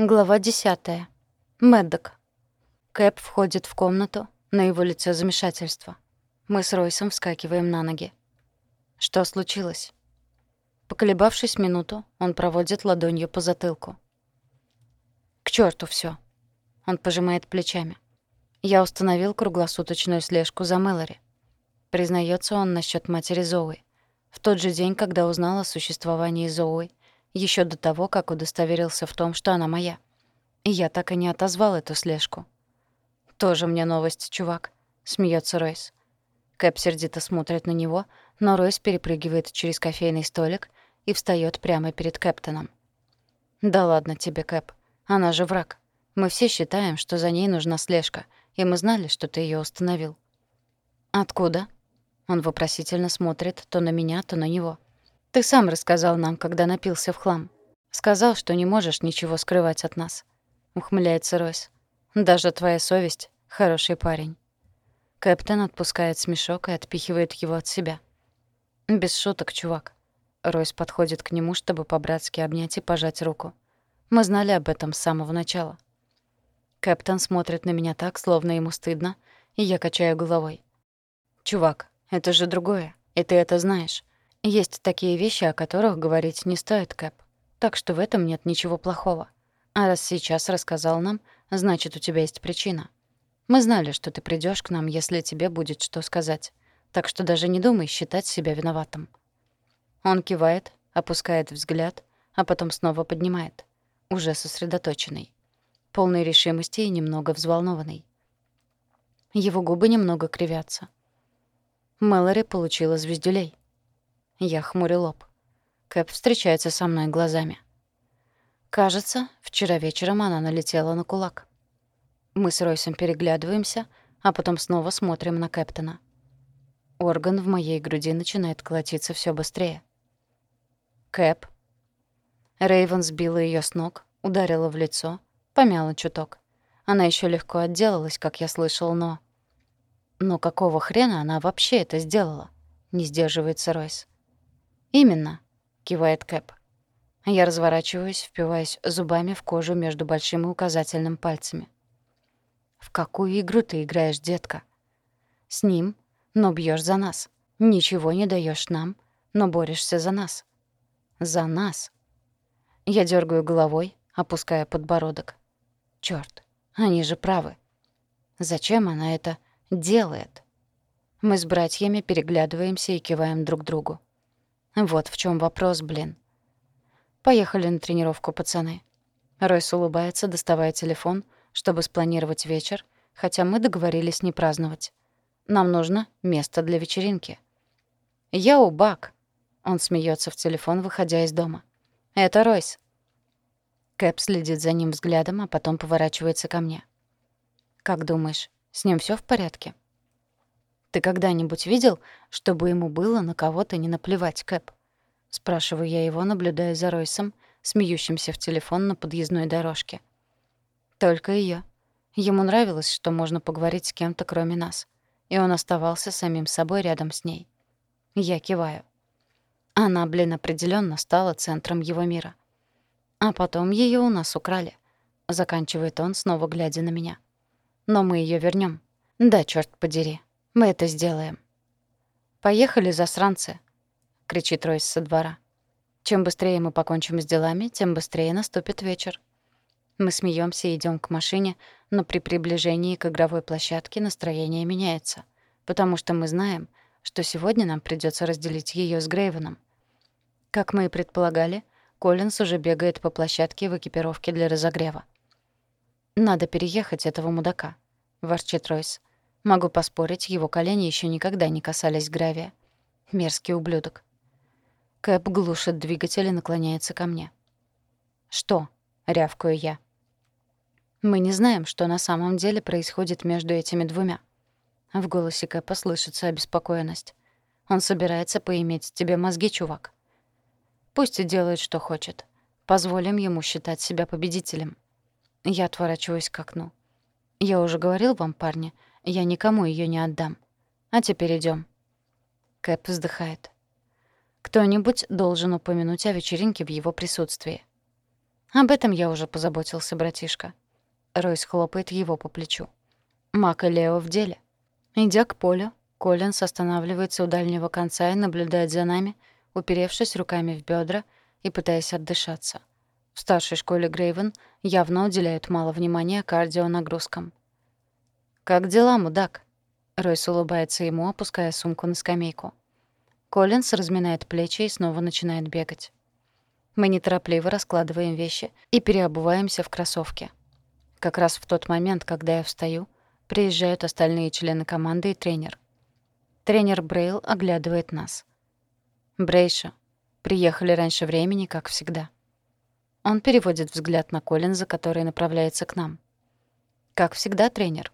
Глава 10. Мэддок. Кэп входит в комнату, на его лице замешательство. Мы с Ройсом вскакиваем на ноги. Что случилось? Поколебавшись минуту, он проводит ладонью по затылку. К черту все. Он пожимает плечами. Я установил круглосуточную слежку за Мэлори. Признается он насчет матери Зоуи. В тот же день, когда узнал о существовании Зоуи, еще до того, как удостоверился в том, что она моя. И я так и не отозвал эту слежку. «Тоже мне новость, чувак», — смеется Ройс. Кэп сердито смотрит на него, но Ройс перепрыгивает через кофейный столик и встает прямо перед Кэптоном. «Да ладно тебе, Кэп. Она же враг. Мы все считаем, что за ней нужна слежка, и мы знали, что ты ее установил». «Откуда?» Он вопросительно смотрит то на меня, то на него. Ты сам рассказал нам, когда напился в хлам. Сказал, что не можешь ничего скрывать от нас. Ухмыляется Ройс. Даже твоя совесть — хороший парень. Кэптен отпускает смешок и отпихивает его от себя. Без шуток, чувак. Ройс подходит к нему, чтобы по-братски обнять и пожать руку. Мы знали об этом с самого начала. Кэптен смотрит на меня так, словно ему стыдно, и я качаю головой. «Чувак, это же другое, и ты это знаешь. Есть такие вещи, о которых говорить не стоит, Кэп. Так что в этом нет ничего плохого. А раз сейчас рассказал нам, значит, у тебя есть причина. Мы знали, что ты придёшь к нам, если тебе будет что сказать. Так что даже не думай считать себя виноватым. Он кивает, опускает взгляд, а потом снова поднимает. Уже сосредоточенный. Полной решимости и немного взволнованный. Его губы немного кривятся. Мэлори получила звездюлей. Я хмурю лоб. Кэп встречается со мной глазами. Кажется, вчера вечером она налетела на кулак. Мы с Ройсом переглядываемся, а потом снова смотрим на Кэптона. Орган в моей груди начинает колотиться все быстрее. Кэп. Рейвен сбила ее с ног, ударила в лицо, помяла чуток. Она еще легко отделалась, как я слышал, но... Но какого хрена она вообще это сделала? Не сдерживается Ройс. «Именно», — кивает Кэп. Я разворачиваюсь, впиваясь зубами в кожу между большим и указательным пальцами. «В какую игру ты играешь, детка?» «С ним, но бьешь за нас. Ничего не даешь нам, но борешься за нас». «За нас». Я дергаю головой, опуская подбородок. Черт, они же правы. Зачем она это делает?» Мы с братьями переглядываемся и киваем друг другу. Вот в чем вопрос, блин. Поехали на тренировку, пацаны. Ройс улыбается, доставая телефон, чтобы спланировать вечер, хотя мы договорились не праздновать. Нам нужно место для вечеринки. Я у Бак. Он смеется в телефон, выходя из дома. Это Ройс. Кэп следит за ним взглядом, а потом поворачивается ко мне. Как думаешь, с ним все в порядке? Ты когда-нибудь видел, чтобы ему было на кого-то не наплевать, Кэп? Спрашиваю я его, наблюдая за Ройсом, смеющимся в телефон на подъездной дорожке. Только ее. Ему нравилось, что можно поговорить с кем-то, кроме нас. И он оставался самим собой рядом с ней. Я киваю. Она, блин, определенно стала центром его мира. А потом ее у нас украли. Заканчивает он, снова глядя на меня. Но мы ее вернем. Да, черт подери. Мы это сделаем. «Поехали, засранцы!» — кричит Ройс со двора. Чем быстрее мы покончим с делами, тем быстрее наступит вечер. Мы смеемся и идем к машине, но при приближении к игровой площадке настроение меняется, потому что мы знаем, что сегодня нам придется разделить ее с Грейвеном. Как мы и предполагали, Коллинс уже бегает по площадке в экипировке для разогрева. «Надо переехать этого мудака», — ворчит Ройс. Могу поспорить, его колени еще никогда не касались гравия. Мерзкий ублюдок. Кэп глушит двигатель и наклоняется ко мне. «Что?» — рявкаю я. «Мы не знаем, что на самом деле происходит между этими двумя». В голосе Кэпа слышится обеспокоенность. «Он собирается поиметь тебе мозги, чувак. Пусть и делает, что хочет. Позволим ему считать себя победителем». Я отворачиваюсь к окну. «Я уже говорил вам, парни, — я никому ее не отдам. А теперь идем. Кэп вздыхает. Кто-нибудь должен упомянуть о вечеринке в его присутствии. Об этом я уже позаботился, братишка. Ройс хлопает его по плечу. Мак и Лео в деле. Идя к полю, Коллинс останавливается у дальнего конца и наблюдает за нами, уперевшись руками в бедра и пытаясь отдышаться. В старшей школе Грейвен явно уделяют мало внимания кардионагрузкам. «Как дела, мудак?» Ройс улыбается ему, опуская сумку на скамейку. Коллинс разминает плечи и снова начинает бегать. Мы неторопливо раскладываем вещи и переобуваемся в кроссовки. Как раз в тот момент, когда я встаю, приезжают остальные члены команды и тренер. Тренер Брейл оглядывает нас. «Брейша, приехали раньше времени, как всегда». Он переводит взгляд на Коллинза, который направляется к нам. «Как всегда, тренер».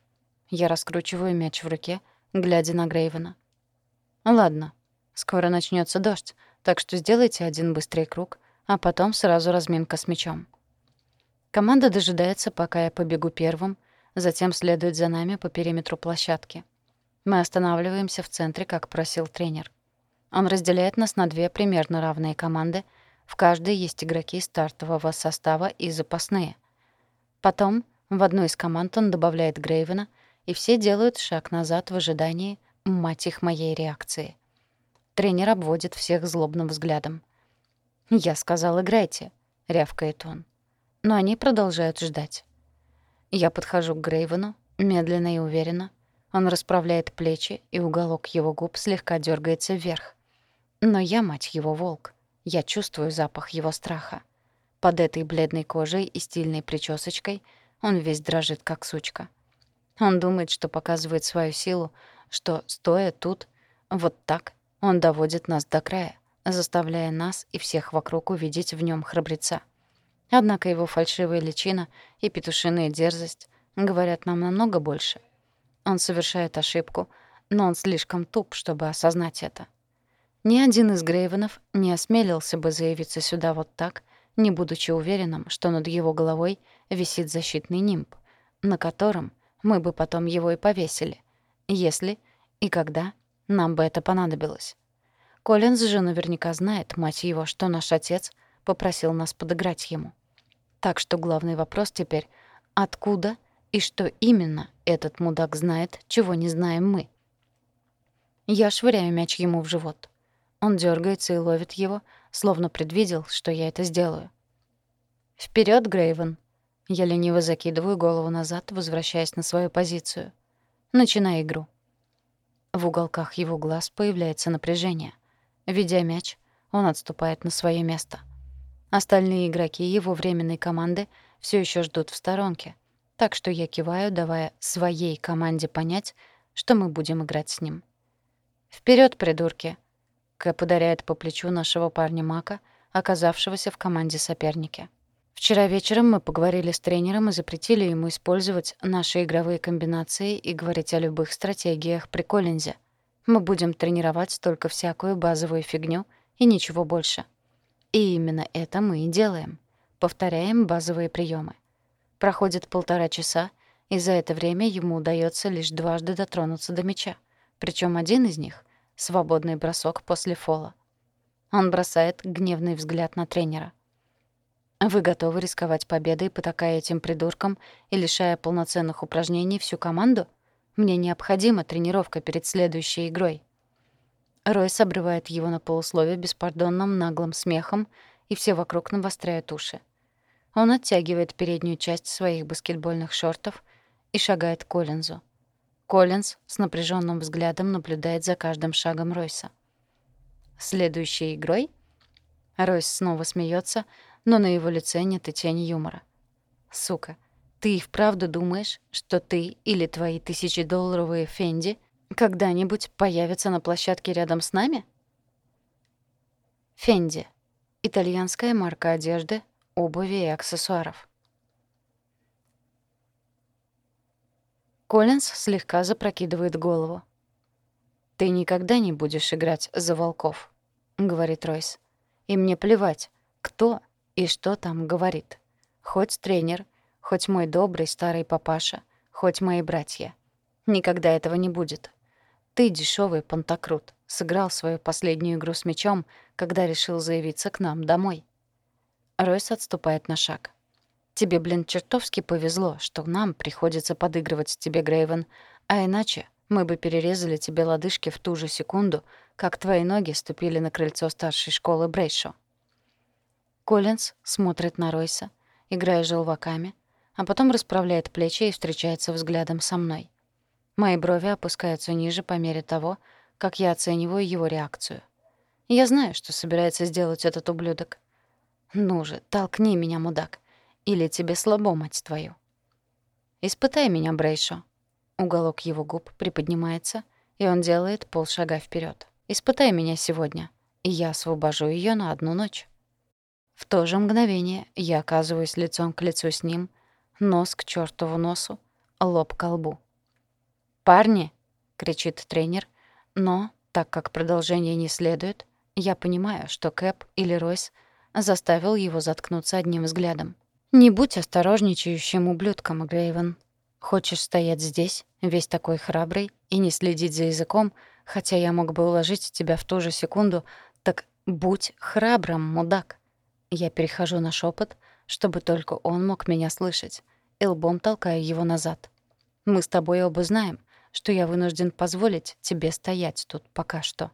Я раскручиваю мяч в руке, глядя на Грейвена. «Ладно, скоро начнется дождь, так что сделайте один быстрый круг, а потом сразу разминка с мячом». Команда дожидается, пока я побегу первым, затем следует за нами по периметру площадки. Мы останавливаемся в центре, как просил тренер. Он разделяет нас на две примерно равные команды — в каждой есть игроки стартового состава и запасные. Потом в одну из команд он добавляет Грейвена, и все делают шаг назад в ожидании, мать их, моей реакции. Тренер обводит всех злобным взглядом. «Я сказал, играйте», — рявкает он. Но они продолжают ждать. Я подхожу к Грейвену, медленно и уверенно. Он расправляет плечи, и уголок его губ слегка дергается вверх. Но я, мать его, волк. Я чувствую запах его страха. Под этой бледной кожей и стильной причесочкой он весь дрожит, как сучка. Он думает, что показывает свою силу, что, стоя тут, вот так, он доводит нас до края, заставляя нас и всех вокруг увидеть в нем храбреца. Однако его фальшивая личина и петушиная дерзость говорят нам намного больше. Он совершает ошибку, но он слишком туп, чтобы осознать это. Ни один из Грейвенов не осмелился бы заявиться сюда вот так, не будучи уверенным, что над его головой висит защитный нимб, на котором мы бы потом его и повесили, если и когда нам бы это понадобилось. Коллинз же наверняка знает, мать его, что наш отец попросил нас подыграть ему. Так что главный вопрос теперь — откуда и что именно этот мудак знает, чего не знаем мы? Я швыряю мяч ему в живот — он дергается и ловит его, словно предвидел, что я это сделаю. Вперед, Грейвен!» Я лениво закидываю голову назад, возвращаясь на свою позицию. Начинай игру. В уголках его глаз появляется напряжение. Ведя мяч, он отступает на свое место. Остальные игроки его временной команды все еще ждут в сторонке, так что я киваю, давая своей команде понять, что мы будем играть с ним. Вперед, придурки!» Кэп ударяет по плечу нашего парня Мака, оказавшегося в команде соперники. Вчера вечером мы поговорили с тренером и запретили ему использовать наши игровые комбинации и говорить о любых стратегиях при Коллинзе. Мы будем тренировать только всякую базовую фигню и ничего больше. И именно это мы и делаем. Повторяем базовые приемы. Проходит полтора часа, и за это время ему удается лишь дважды дотронуться до мяча. Причем один из них Свободный бросок после фола. Он бросает гневный взгляд на тренера. Вы готовы рисковать победой, потакая этим придуркам и лишая полноценных упражнений всю команду? Мне необходима тренировка перед следующей игрой. Ройс обрывает его на полуслове беспардонным наглым смехом, и все вокруг навостряют уши. Он оттягивает переднюю часть своих баскетбольных шортов и шагает к Коллинзу. Коллинз с напряженным взглядом наблюдает за каждым шагом Ройса. «Следующей игрой?» Ройс снова смеется, но на его лице нет и тени юмора. «Сука, ты и вправду думаешь, что ты или твои тысячедолларовые Фенди когда-нибудь появятся на площадке рядом с нами?» Фенди — итальянская марка одежды, обуви и аксессуаров. Коллинз слегка запрокидывает голову. «Ты никогда не будешь играть за волков», — говорит Ройс. «И мне плевать, кто и что там говорит. Хоть тренер, хоть мой добрый старый папаша, хоть мои братья. Никогда этого не будет. Ты, дешевый пантокрут, сыграл свою последнюю игру с мячом, когда решил заявиться к нам домой». Ройс отступает на шаг. Тебе, блин, чертовски повезло, что нам приходится подыгрывать тебе, Грейвен, а иначе мы бы перерезали тебе лодыжки в ту же секунду, как твои ноги ступили на крыльцо старшей школы Брейшо. Коллинз смотрит на Ройса, играя желваками, а потом расправляет плечи и встречается взглядом со мной. Мои брови опускаются ниже по мере того, как я оцениваю его реакцию. Я знаю, что собирается сделать этот ублюдок. Ну же, толкни меня, мудак. Или тебе слабо, мать твою. Испытай меня, Брейшо. Уголок его губ приподнимается, и он делает полшага вперед. Испытай меня сегодня, и я освобожу ее на одну ночь. В то же мгновение я оказываюсь лицом к лицу с ним, нос к чертову носу, лоб к лбу. «Парни!» — кричит тренер, но, так как продолжение не следует, я понимаю, что Кэп или Ройс заставил его заткнуться одним взглядом. «Не будь осторожничающим ублюдком, Грейвен. Хочешь стоять здесь, весь такой храбрый, и не следить за языком, хотя я мог бы уложить тебя в ту же секунду, так будь храбрым, мудак». Я перехожу на шепот, чтобы только он мог меня слышать, и лбом толкаю его назад. «Мы с тобой оба знаем, что я вынужден позволить тебе стоять тут пока что».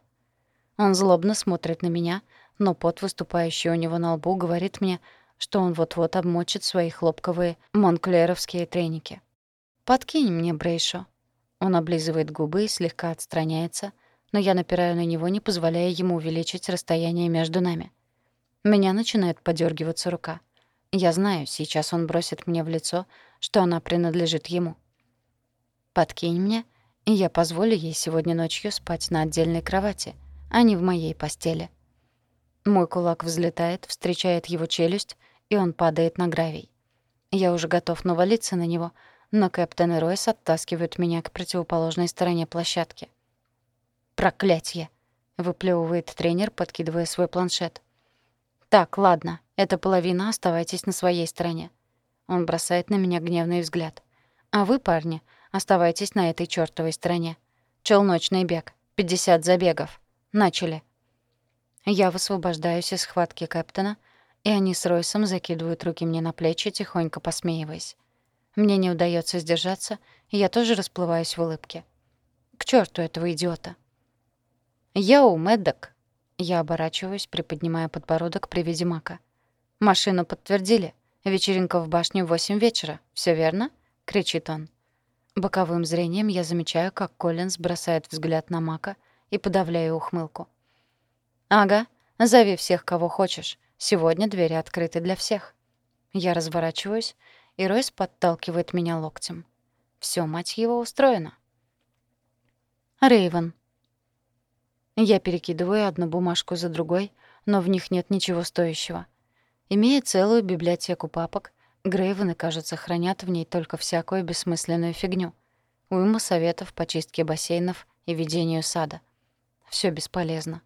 Он злобно смотрит на меня, но пот, выступающий у него на лбу, говорит мне, что он вот-вот обмочит свои хлопковые монклеровские треники. «Подкинь мне, Брейшо». Он облизывает губы и слегка отстраняется, но я напираю на него, не позволяя ему увеличить расстояние между нами. Меня начинает подергиваться рука. Я знаю, сейчас он бросит мне в лицо, что она принадлежит ему. «Подкинь мне, и я позволю ей сегодня ночью спать на отдельной кровати, а не в моей постели». Мой кулак взлетает, встречает его челюсть, и он падает на гравий. Я уже готов навалиться на него, но и Ройс оттаскивают меня к противоположной стороне площадки. «Проклятье!» — выплевывает тренер, подкидывая свой планшет. «Так, ладно, это половина, оставайтесь на своей стороне». Он бросает на меня гневный взгляд. «А вы, парни, оставайтесь на этой чёртовой стороне. Челночный бег. 50 забегов. Начали». Я высвобождаюсь из схватки Кэптона — и они с Ройсом закидывают руки мне на плечи, тихонько посмеиваясь. Мне не удается сдержаться, и я тоже расплываюсь в улыбке. К черту этого идиота. «Йоу, Мэддок!» Я оборачиваюсь, приподнимая подбородок при виде мака. «Машину подтвердили. Вечеринка в башне в восемь вечера. Все верно?» — кричит он. Боковым зрением я замечаю, как Коллинз бросает взгляд на мака и подавляю ухмылку. «Ага, зови всех, кого хочешь. Сегодня двери открыты для всех. Я разворачиваюсь, и Ройс подталкивает меня локтем. Всё, мать его, устроено. Рейвен. Я перекидываю одну бумажку за другой, но в них нет ничего стоящего. Имея целую библиотеку папок, Грейвены, кажется, хранят в ней только всякую бессмысленную фигню. Уйма советов по чистке бассейнов и ведению сада. Всё бесполезно.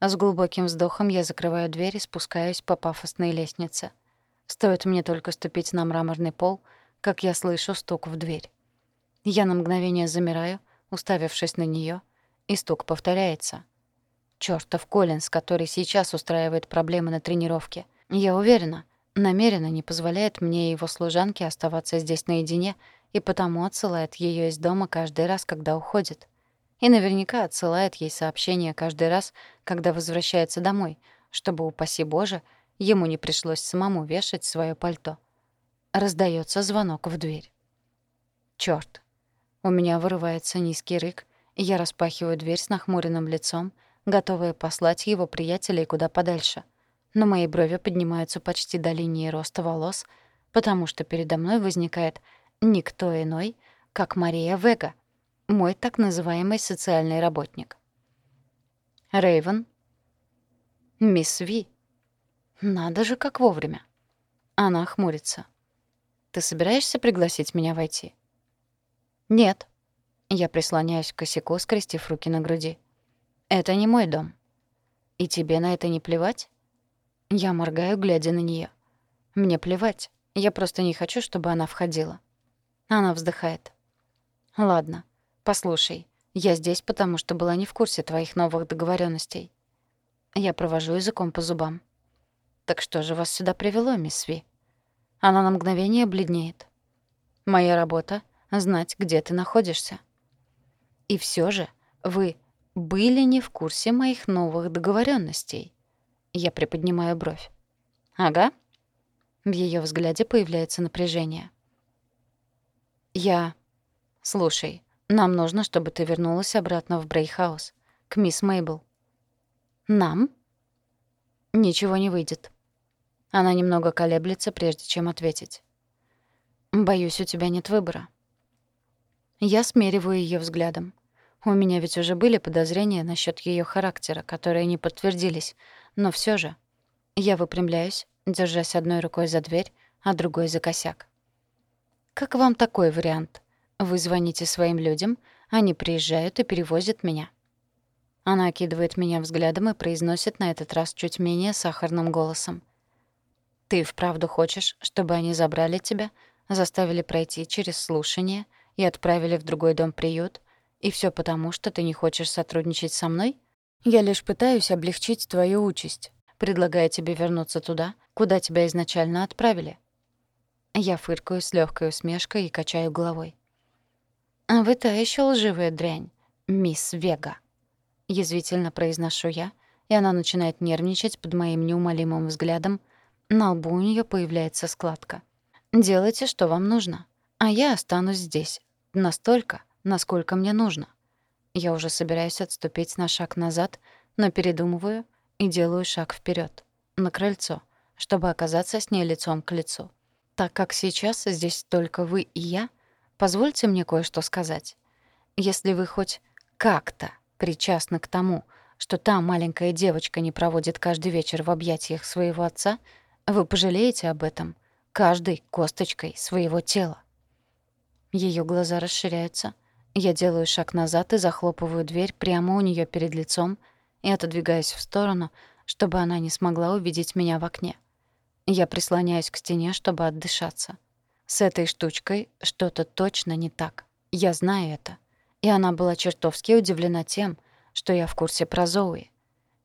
С глубоким вздохом я закрываю дверь и спускаюсь по пафосной лестнице. Стоит мне только ступить на мраморный пол, как я слышу стук в дверь. Я на мгновение замираю, уставившись на неё, и стук повторяется. Чёртов Коллинз, который сейчас устраивает проблемы на тренировке. Я уверена, намеренно не позволяет мне и его служанке оставаться здесь наедине и потому отсылает её из дома каждый раз, когда уходит. И наверняка отсылает ей сообщение каждый раз, когда возвращается домой, чтобы, упаси Боже, ему не пришлось самому вешать своё пальто. Раздаётся звонок в дверь. Чёрт. У меня вырывается низкий рык, и я распахиваю дверь с нахмуренным лицом, готовая послать его приятелей куда подальше. Но мои брови поднимаются почти до линии роста волос, потому что передо мной возникает никто иной, как Мария Вега — мой так называемый социальный работник. Рейвен. Мисс Ви. Надо же, как вовремя. Она хмурится. Ты собираешься пригласить меня войти? Нет. Я прислоняюсь к косяку, скрестив руки на груди. Это не мой дом. И тебе на это не плевать? Я моргаю, глядя на неё. Мне плевать. Я просто не хочу, чтобы она входила. Она вздыхает. Ладно. «Послушай, я здесь, потому что была не в курсе твоих новых договоренностей. Я провожу языком по зубам. «Так что же вас сюда привело, мисс Ви?» Она на мгновение бледнеет. Моя работа — знать, где ты находишься. И все же вы были не в курсе моих новых договоренностей. Я приподнимаю бровь. Ага. В ее взгляде появляется напряжение. Я... Слушай, нам нужно, чтобы ты вернулась обратно в Брейхаус, к мисс Мейбл. Нам? Ничего не выйдет. Она немного колеблется, прежде чем ответить. Боюсь, у тебя нет выбора. Я смериваю ее взглядом. У меня ведь уже были подозрения насчет ее характера, которые не подтвердились, но все же я выпрямляюсь, держась одной рукой за дверь, а другой за косяк. Как вам такой вариант? Вы звоните своим людям, они приезжают и перевозят меня. Она окидывает меня взглядом и произносит на этот раз чуть менее сахарным голосом. «Ты вправду хочешь, чтобы они забрали тебя, заставили пройти через слушание и отправили в другой дом-приют, и все потому, что ты не хочешь сотрудничать со мной? Я лишь пытаюсь облегчить твою участь, предлагая тебе вернуться туда, куда тебя изначально отправили». Я фыркаю с легкой усмешкой и качаю головой. «А вы та еще лживая дрянь, мисс Вега». Язвительно произношу я, и она начинает нервничать под моим неумолимым взглядом. На лбу у нее появляется складка. «Делайте, что вам нужно, а я останусь здесь. Настолько, насколько мне нужно». Я уже собираюсь отступить на шаг назад, но передумываю и делаю шаг вперед, на крыльцо, чтобы оказаться с ней лицом к лицу. Так как сейчас здесь только вы и я, позвольте мне кое-что сказать. Если вы хоть как-то причастны к тому, что та маленькая девочка не проводит каждый вечер в объятиях своего отца, вы пожалеете об этом каждой косточкой своего тела. Ее глаза расширяются. Я делаю шаг назад и захлопываю дверь прямо у нее перед лицом и отодвигаюсь в сторону, чтобы она не смогла увидеть меня в окне. Я прислоняюсь к стене, чтобы отдышаться. С этой штучкой что-то точно не так. Я знаю это и она была чертовски удивлена тем, что я в курсе про Зоуи.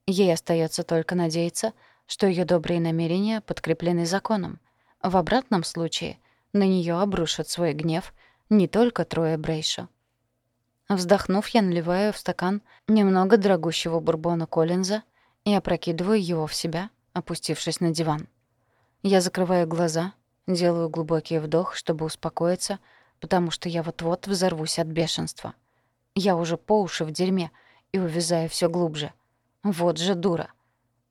Ей остается только надеяться, что ее добрые намерения подкреплены законом. В обратном случае на нее обрушат свой гнев не только трое Брейшо. Вздохнув, я наливаю в стакан немного дорогущего бурбона Коллинза и опрокидываю его в себя, опустившись на диван. Я закрываю глаза, делаю глубокий вдох, чтобы успокоиться, потому что я вот-вот взорвусь от бешенства. Я уже по уши в дерьме и увязаю все глубже. Вот же дура.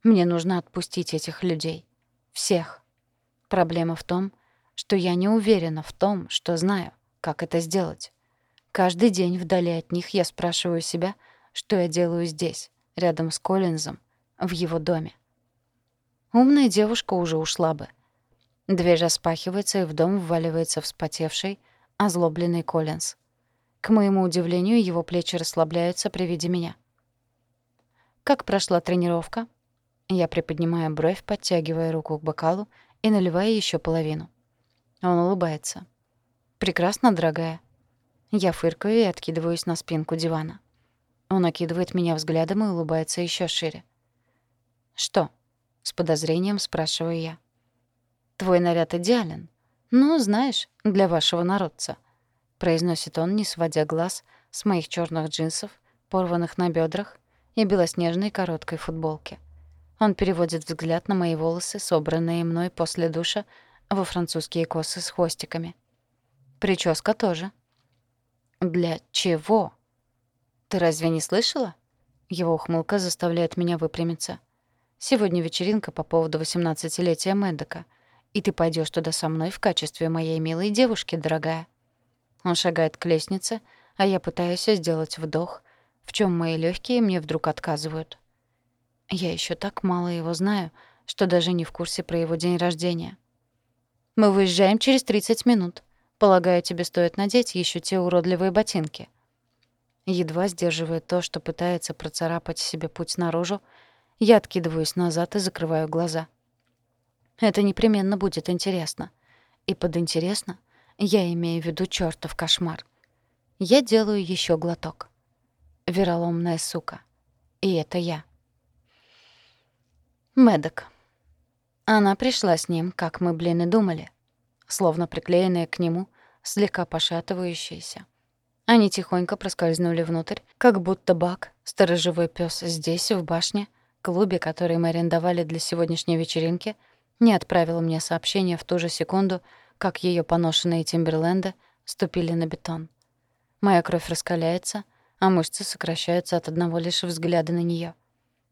Мне нужно отпустить этих людей. Всех. Проблема в том, что я не уверена в том, что знаю, как это сделать. Каждый день вдали от них я спрашиваю себя, что я делаю здесь, рядом с Коллинзом, в его доме. Умная девушка уже ушла бы. Дверь распахивается, и в дом вваливается вспотевший, озлобленный Коллинз. К моему удивлению, его плечи расслабляются при виде меня. «Как прошла тренировка?» Я приподнимаю бровь, подтягивая руку к бокалу и наливая еще половину. Он улыбается. «Прекрасно, дорогая». Я фыркаю и откидываюсь на спинку дивана. Он окидывает меня взглядом и улыбается еще шире. «Что?» — с подозрением спрашиваю я. «Твой наряд идеален. Ну, знаешь, для вашего народца» произносит он, не сводя глаз с моих черных джинсов, порванных на бедрах и белоснежной короткой футболки. Он переводит взгляд на мои волосы, собранные мной после душа во французские косы с хвостиками. Прическа тоже. Для чего? Ты разве не слышала? Его ухмылка заставляет меня выпрямиться. Сегодня вечеринка по поводу 18-летия Мэддока, и ты пойдешь туда со мной в качестве моей милой девушки, дорогая. Он шагает к лестнице, а я пытаюсь сделать вдох, в чем мои легкие мне вдруг отказывают. Я еще так мало его знаю, что даже не в курсе про его день рождения. Мы выезжаем через 30 минут. Полагаю, тебе стоит надеть еще те уродливые ботинки. Едва сдерживая то, что пытается процарапать себе путь наружу, я откидываюсь назад и закрываю глаза. Это непременно будет интересно. И под интересно — я имею в виду чёртов кошмар. Я делаю ещё глоток. Вероломная сука. И это я. Медок. Она пришла с ним, как мы, блин, и думали. словно приклеенные к нему, слегка пошатывающиеся. Они тихонько проскользнули внутрь, как будто Бак, сторожевой пес здесь, в башне, клубе, который мы арендовали для сегодняшней вечеринки, не отправил мне сообщение в ту же секунду, как ее поношенные Тимберленды ступили на бетон. Моя кровь раскаляется, а мышцы сокращаются от одного лишь взгляда на нее.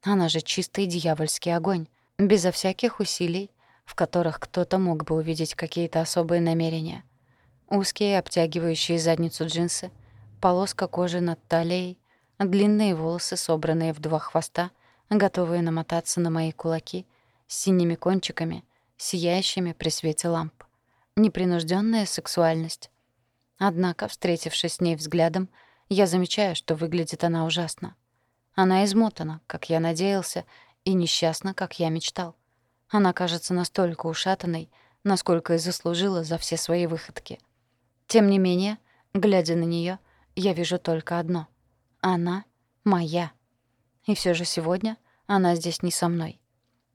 Она же чистый дьявольский огонь, безо всяких усилий, в которых кто-то мог бы увидеть какие-то особые намерения. Узкие, обтягивающие задницу джинсы, полоска кожи над талией, длинные волосы, собранные в два хвоста, готовые намотаться на мои кулаки, с синими кончиками, сияющими при свете ламп. Непринужденная сексуальность. Однако, встретившись с ней взглядом, я замечаю, что выглядит она ужасно. Она измотана, как я надеялся, и несчастна, как я мечтал. Она кажется настолько ушатанной, насколько и заслужила за все свои выходки. Тем не менее, глядя на нее, я вижу только одно. Она моя. И все же сегодня она здесь не со мной.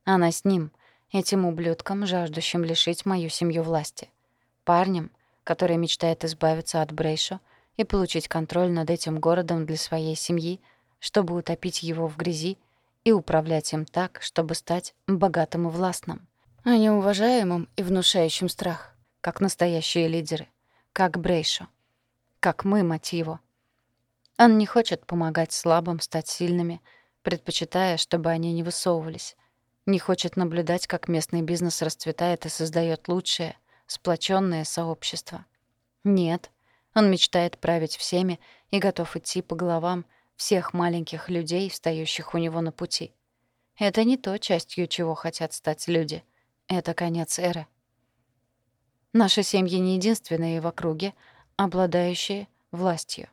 Она с ним, этим ублюдком, жаждущим лишить мою семью власти. Парнем, который мечтает избавиться от Брейшо и получить контроль над этим городом для своей семьи, чтобы утопить его в грязи и управлять им так, чтобы стать богатым и властным, а не уважаемым и внушающим страх, как настоящие лидеры, как Брейшо как мы, мать его. Он не хочет помогать слабым стать сильными, предпочитая, чтобы они не высовывались. Не хочет наблюдать, как местный бизнес расцветает и создает лучшее, сплоченное сообщество. Нет, он мечтает править всеми и готов идти по головам всех маленьких людей, встающих у него на пути. Это не то, частью чего хотят стать люди. Это конец эры. Наши семьи не единственные в округе, обладающие властью.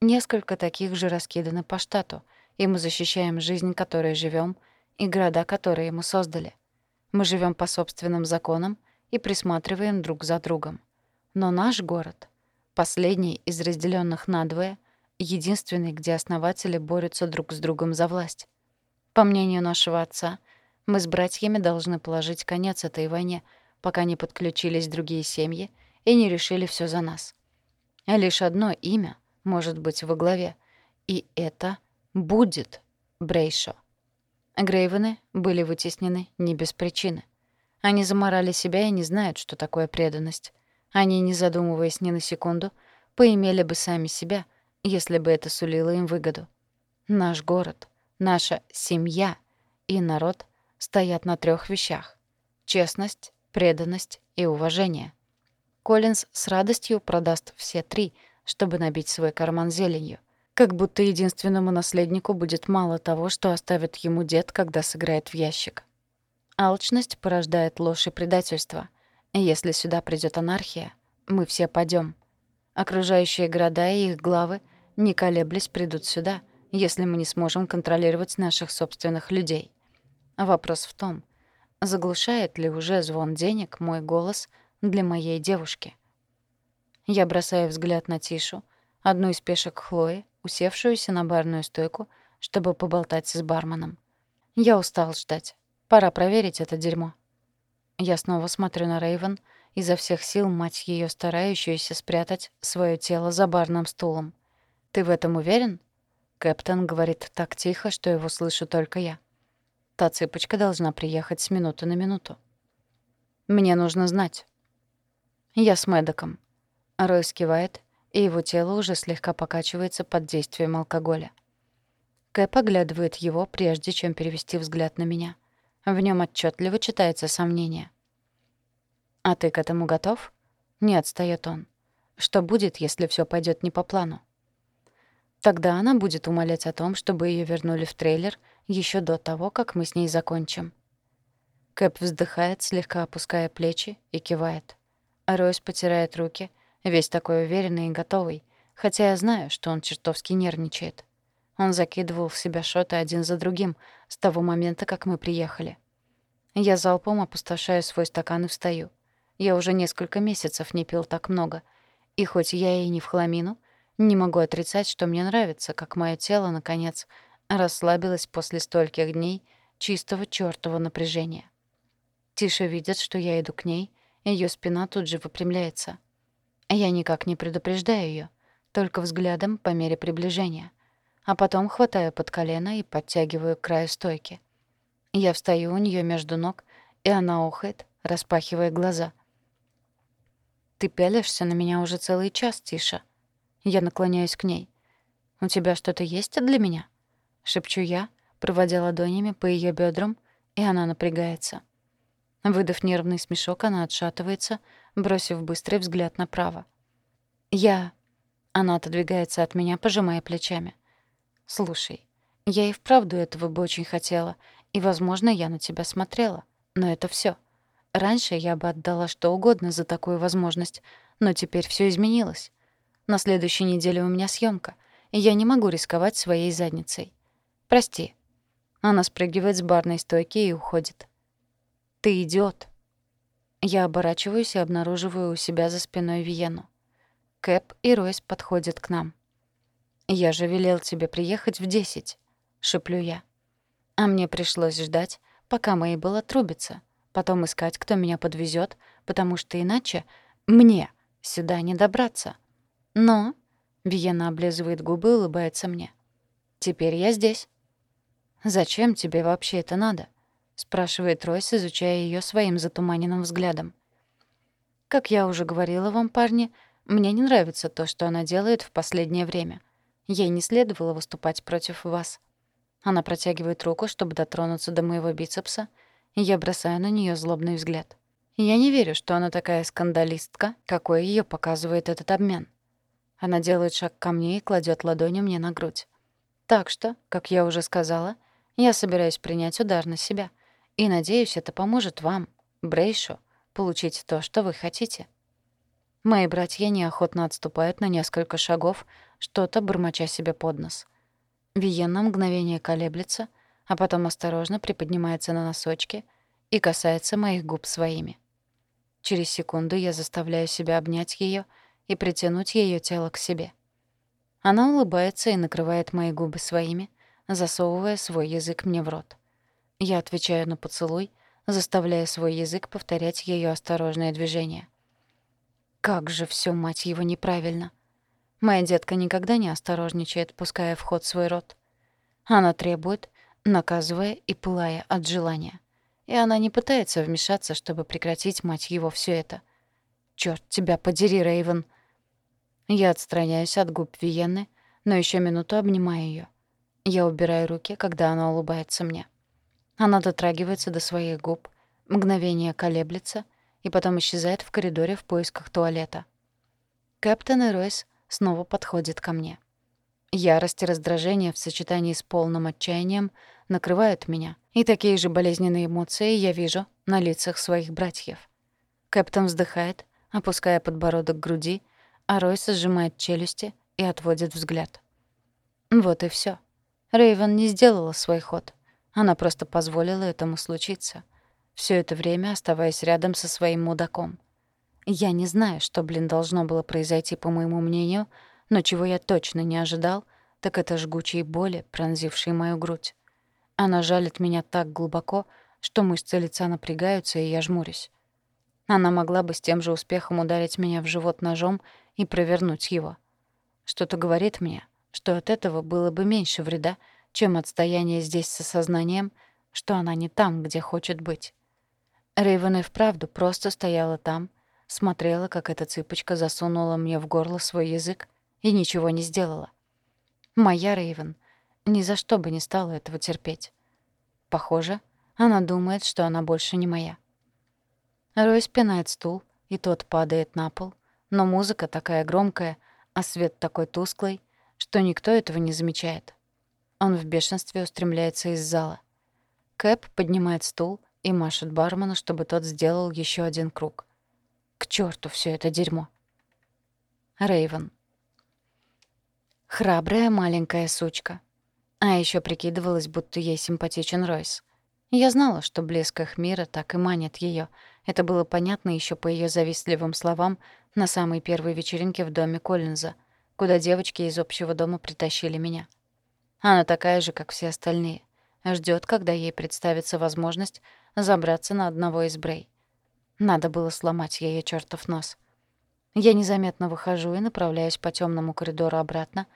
Несколько таких же раскиданы по штату, и мы защищаем жизнь, которой живем, и города, которые мы создали. Мы живем по собственным законам и присматриваем друг за другом. Но наш город, последний из разделенных надвое, единственный, где основатели борются друг с другом за власть. По мнению нашего отца, мы с братьями должны положить конец этой войне, пока не подключились другие семьи и не решили все за нас. Лишь одно имя может быть во главе, и это будет Брейшо. Грейвены были вытеснены не без причины. Они заморали себя и не знают, что такое преданность. Они, не задумываясь ни на секунду, поимели бы сами себя, если бы это сулило им выгоду. Наш город, наша семья и народ стоят на трех вещах — честность, преданность и уважение — Коллинз с радостью продаст все три, чтобы набить свой карман зеленью. Как будто единственному наследнику будет мало того, что оставит ему дед, когда сыграет в ящик. Алчность порождает ложь и предательство. Если сюда придет анархия, мы все падем. Окружающие города и их главы, не колеблясь, придут сюда, если мы не сможем контролировать наших собственных людей. Вопрос в том, заглушает ли уже звон денег мой голос — для моей девушки. Я бросаю взгляд на Тишу, одну из пешек Хлои, усевшуюся на барную стойку, чтобы поболтать с барменом. Я устал ждать. Пора проверить это дерьмо. Я снова смотрю на Рейвен, изо всех сил мать ее старающуюся спрятать свое тело за барным стулом. «Ты в этом уверен?» Кэптон говорит так тихо, что его слышу только я. Та цыпочка должна приехать с минуты на минуту. «Мне нужно знать». «Я с Мэддоком». Рой скивает, и его тело уже слегка покачивается под действием алкоголя. Кэп оглядывает его, прежде чем перевести взгляд на меня. В нем отчетливо читается сомнение. «А ты к этому готов?» Не отстаёт он. «Что будет, если все пойдет не по плану?» Тогда она будет умолять о том, чтобы ее вернули в трейлер еще до того, как мы с ней закончим. Кэп вздыхает, слегка опуская плечи, и кивает. Ройс потирает руки, весь такой уверенный и готовый, хотя я знаю, что он чертовски нервничает. Он закидывал в себя шоты один за другим с того момента, как мы приехали. Я залпом опустошаю свой стакан и встаю. Я уже несколько месяцев не пил так много. И хоть я и не в хламину, не могу отрицать, что мне нравится, как мое тело, наконец, расслабилось после стольких дней чистого чёртова напряжения. Тише видит, что я иду к ней — Ее спина тут же выпрямляется. Я никак не предупреждаю ее, только взглядом по мере приближения. А потом хватаю под колено и подтягиваю к краю стойки. Я встаю у нее между ног, и она охает, распахивая глаза. «Ты пялишься на меня уже целый час, Тиша». Я наклоняюсь к ней. «У тебя что-то есть для меня?» — шепчу я, проводя ладонями по ее бедрам, и она напрягается. Выдав нервный смешок, она отшатывается, бросив быстрый взгляд направо. «Я...» Она отодвигается от меня, пожимая плечами. «Слушай, я и вправду этого бы очень хотела, и, возможно, я на тебя смотрела. Но это всё. Раньше я бы отдала что угодно за такую возможность, но теперь всё изменилось. На следующей неделе у меня съёмка, и я не могу рисковать своей задницей. Прости». Она спрыгивает с барной стойки и уходит. «Ты идиот!» Я оборачиваюсь и обнаруживаю у себя за спиной Виену. Кэп и Ройс подходят к нам. «Я же велел тебе приехать в десять», — шеплю я. А мне пришлось ждать, пока Мейбл отрубится, потом искать, кто меня подвезет, потому что иначе мне сюда не добраться. Но... Виена облизывает губы и улыбается мне. «Теперь я здесь». «Зачем тебе вообще это надо?» — спрашивает Ройс, изучая ее своим затуманенным взглядом. «Как я уже говорила вам, парни, мне не нравится то, что она делает в последнее время. Ей не следовало выступать против вас». Она протягивает руку, чтобы дотронуться до моего бицепса, и я бросаю на нее злобный взгляд. Я не верю, что она такая скандалистка, какой ее показывает этот обмен. Она делает шаг ко мне и кладет ладони мне на грудь. Так что, как я уже сказала, я собираюсь принять удар на себя — и надеюсь, это поможет вам, Брейшу, получить то, что вы хотите. Мои братья неохотно отступают на несколько шагов, что-то бормоча себе под нос. Виен мгновение колеблется, а потом осторожно приподнимается на носочки и касается моих губ своими. Через секунду я заставляю себя обнять ее и притянуть ее тело к себе. Она улыбается и накрывает мои губы своими, засовывая свой язык мне в рот. Я отвечаю на поцелуй, заставляя свой язык повторять ее осторожные движения. Как же все, мать его, неправильно. Моя детка никогда не осторожничает, пуская в ход свой рот. Она требует, наказывая и пылая от желания. И она не пытается вмешаться, чтобы прекратить, мать его, все это. Черт тебя подери, Рейвен. Я отстраняюсь от губ Виенны, но еще минуту обнимаю ее. Я убираю руки, когда она улыбается мне. Она дотрагивается до своих губ, мгновение колеблется и потом исчезает в коридоре в поисках туалета. Капитан и Ройс снова подходят ко мне. Ярость и раздражение в сочетании с полным отчаянием накрывают меня, и такие же болезненные эмоции я вижу на лицах своих братьев. Капитан вздыхает, опуская подбородок к груди, а Ройс сжимает челюсти и отводит взгляд. Вот и все. Рейвен не сделала свой ход. Она просто позволила этому случиться. Все это время оставаясь рядом со своим мудаком. Я не знаю, что, блин, должно было произойти, по моему мнению, но чего я точно не ожидал, так это жгучие боли, пронзившие мою грудь. Она жалит меня так глубоко, что мышцы лица напрягаются, и я жмурюсь. Она могла бы с тем же успехом ударить меня в живот ножом и провернуть его. Что-то говорит мне, что от этого было бы меньше вреда, чем отстояние здесь с осознанием, что она не там, где хочет быть. Рейвен и вправду просто стояла там, смотрела, как эта цыпочка засунула мне в горло свой язык и ничего не сделала. Моя Рейвен ни за что бы не стала этого терпеть. Похоже, она думает, что она больше не моя. Рой спинает стул, и тот падает на пол, но музыка такая громкая, а свет такой тусклый, что никто этого не замечает. Он в бешенстве устремляется из зала. Кэп поднимает стул и машет бармену, чтобы тот сделал еще один круг. К черту все это дерьмо. Рейвен. Храбрая маленькая сучка. А еще прикидывалась, будто ей симпатичен Ройс. Я знала, что блеск их мира так и манит ее. Это было понятно еще по ее завистливым словам на самой первой вечеринке в доме Коллинза, куда девочки из общего дома притащили меня. Она такая же, как все остальные. Ждет, когда ей представится возможность забраться на одного из Брей. Надо было сломать ее чертов нос. Я незаметно выхожу и направляюсь по темному коридору обратно,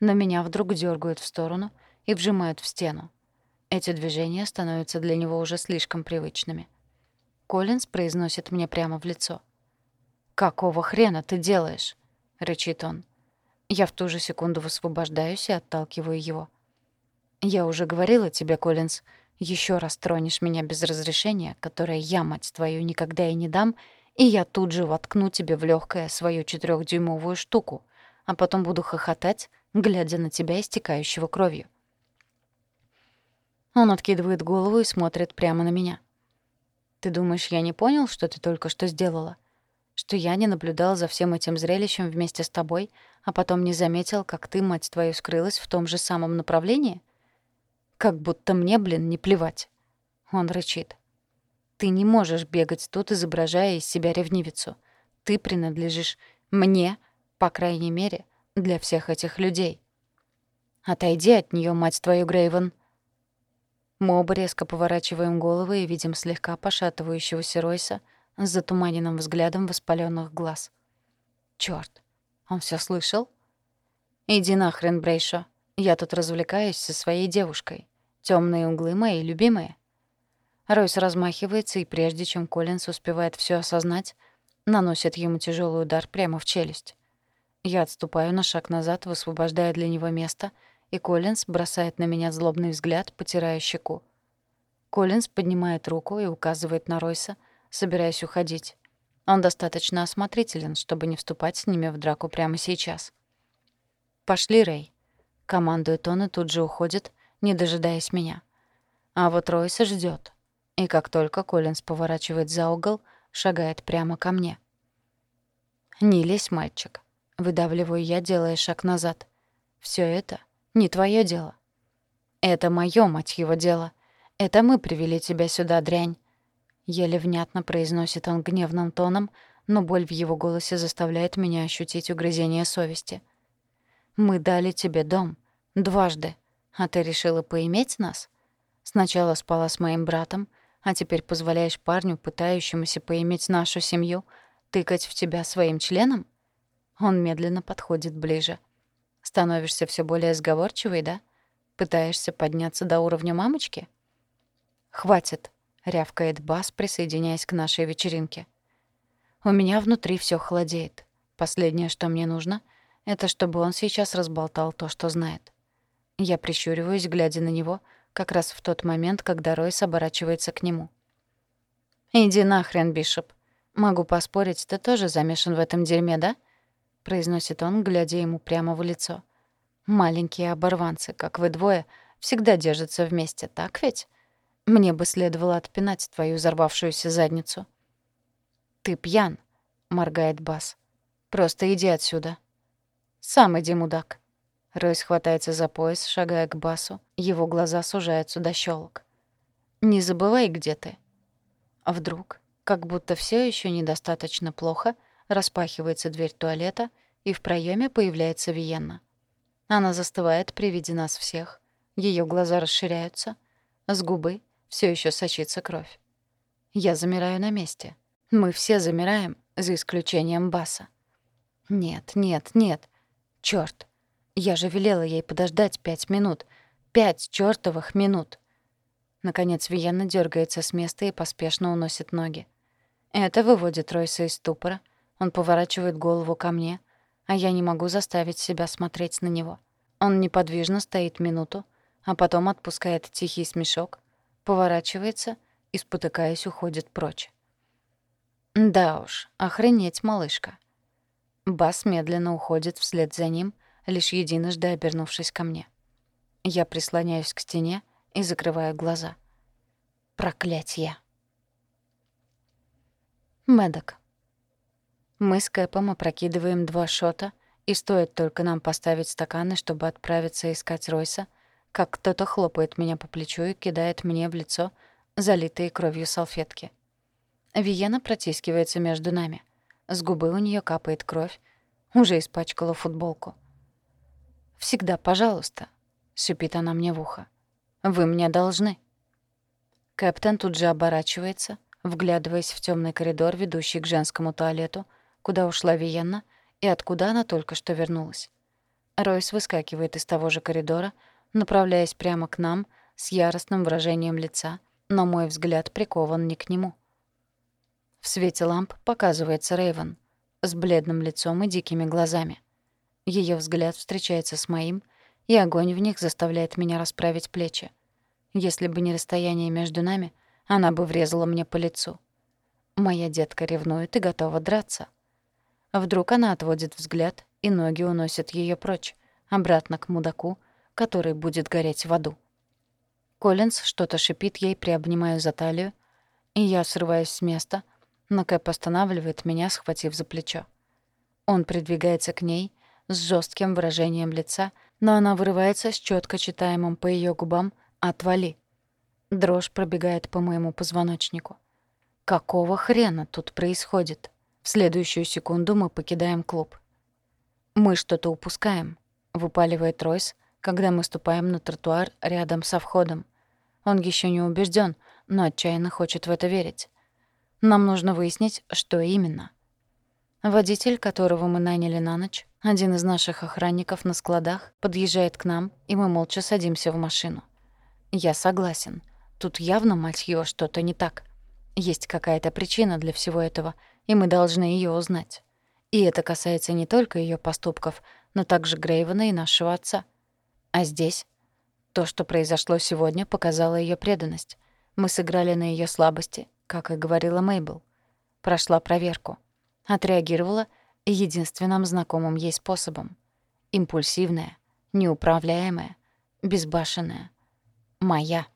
но меня вдруг дергают в сторону и вжимают в стену. Эти движения становятся для него уже слишком привычными. Коллинз произносит мне прямо в лицо. «Какого хрена ты делаешь?» — рычит он. Я в ту же секунду высвобождаюсь и отталкиваю его. «Я уже говорила тебе, Коллинз, еще раз тронешь меня без разрешения, которое я, мать твою, никогда и не дам, и я тут же воткну тебе в легкое свою четырехдюймовую штуку, а потом буду хохотать, глядя на тебя, истекающего кровью. Он откидывает голову и смотрит прямо на меня. «Ты думаешь, я не понял, что ты только что сделала? Что я не наблюдал за всем этим зрелищем вместе с тобой, а потом не заметил, как ты, мать твою, скрылась в том же самом направлении? Как будто мне, блин, не плевать». Он рычит. «Ты не можешь бегать тут, изображая из себя ревнивицу. Ты принадлежишь мне, по крайней мере, для всех этих людей. Отойди от нее, мать твою, Грейвен». Мы оба резко поворачиваем головы и видим слегка пошатывающегося Ройса с затуманенным взглядом воспаленных глаз. Чёрт, он все слышал? «Иди нахрен, Брейшо. Я тут развлекаюсь со своей девушкой. Темные углы мои любимые». Ройс размахивается, и прежде чем Коллинс успевает все осознать, наносит ему тяжелый удар прямо в челюсть. Я отступаю на шаг назад, высвобождая для него место — и Коллинз бросает на меня злобный взгляд, потирая щеку. Коллинз поднимает руку и указывает на Ройса, собираясь уходить. Он достаточно осмотрителен, чтобы не вступать с ними в драку прямо сейчас. «Пошли, Рэй», — командует он и тут же уходит, не дожидаясь меня. А вот Ройса ждет. И как только Коллинз поворачивает за угол, шагает прямо ко мне. «Не лезь, мальчик», — выдавливаю я, делая шаг назад. Все это не твое дело. Это моё, мать его, дело. Это мы привели тебя сюда, дрянь. Еле внятно произносит он гневным тоном, но боль в его голосе заставляет меня ощутить угрызение совести. Мы дали тебе дом. Дважды. А ты решила поиметь нас? Сначала спала с моим братом, а теперь позволяешь парню, пытающемуся поиметь нашу семью, тыкать в тебя своим членом? Он медленно подходит ближе. Становишься все более сговорчивой, да? Пытаешься подняться до уровня мамочки? Хватит, рявкает Бас, присоединяясь к нашей вечеринке. У меня внутри все холодеет. Последнее, что мне нужно, это чтобы он сейчас разболтал то, что знает. Я прищуриваюсь, глядя на него, как раз в тот момент, когда Ройс оборачивается к нему. «Иди нахрен, Бишоп. Могу поспорить, ты тоже замешан в этом дерьме, да?» Произносит он, глядя ему прямо в лицо. Маленькие оборванцы, как вы двое, всегда держатся вместе, так ведь? Мне бы следовало отпинать твою взорвавшуюся задницу. Ты пьян, моргает Бас. Просто иди отсюда. Сам иди, мудак. Ройс хватается за пояс, шагая к Басу. Его глаза сужаются до щелок. Не забывай, где ты. А вдруг, как будто все еще недостаточно плохо, Распахивается дверь туалета, и в проеме появляется Виенна. Она застывает при виде нас всех. Ее глаза расширяются, с губы все еще сочится кровь. Я замираю на месте. Мы все замираем, за исключением Баса. Нет, нет, нет. Чёрт. Я же велела ей подождать пять минут. Пять чёртовых минут. Наконец Виенна дергается с места и поспешно уносит ноги. Это выводит Ройса из ступора — он поворачивает голову ко мне, а я не могу заставить себя смотреть на него. Он неподвижно стоит минуту, а потом отпускает тихий смешок, поворачивается и, спотыкаясь, уходит прочь. Да уж, охренеть, малышка. Бас медленно уходит вслед за ним, лишь единожды обернувшись ко мне. Я прислоняюсь к стене и закрываю глаза. Проклятье. Медок. Мы с Кэпом опрокидываем два шота, и стоит только нам поставить стаканы, чтобы отправиться искать Ройса, как кто-то хлопает меня по плечу и кидает мне в лицо залитые кровью салфетки. Виена протискивается между нами. С губы у нее капает кровь, уже испачкала футболку. «Всегда пожалуйста», — шипит она мне в ухо. «Вы мне должны». Кэптен тут же оборачивается, вглядываясь в темный коридор, ведущий к женскому туалету, куда ушла Виенна и откуда она только что вернулась. Ройс выскакивает из того же коридора, направляясь прямо к нам с яростным выражением лица, но мой взгляд прикован не к нему. В свете ламп показывается Рейвен с бледным лицом и дикими глазами. Ее взгляд встречается с моим, и огонь в них заставляет меня расправить плечи. Если бы не расстояние между нами, она бы врезала мне по лицу. Моя детка ревнует и готова драться. Вдруг она отводит взгляд, и ноги уносят ее прочь, обратно к мудаку, который будет гореть в аду. Коллинз что-то шипит ей, приобнимаю за талию, и я срываюсь с места, но Кэп останавливает меня, схватив за плечо. Он придвигается к ней с жестким выражением лица, но она вырывается с четко читаемым по ее губам «Отвали». Дрожь пробегает по моему позвоночнику. Какого хрена тут происходит? В следующую секунду мы покидаем клуб. «Мы что-то упускаем», — выпаливает Ройс, когда мы ступаем на тротуар рядом со входом. Он еще не убежден, но отчаянно хочет в это верить. Нам нужно выяснить, что именно. Водитель, которого мы наняли на ночь, один из наших охранников на складах, подъезжает к нам, и мы молча садимся в машину. Я согласен. Тут явно, мать её, что-то не так. Есть какая-то причина для всего этого, и мы должны её узнать. И это касается не только её поступков, но также Грейвена и нашего отца. А здесь то, что произошло сегодня, показало её преданность. Мы сыграли на её слабости, как и говорила Мейбл. Прошла проверку. Отреагировала единственным знакомым ей способом. Импульсивная, неуправляемая, безбашенная. Моя.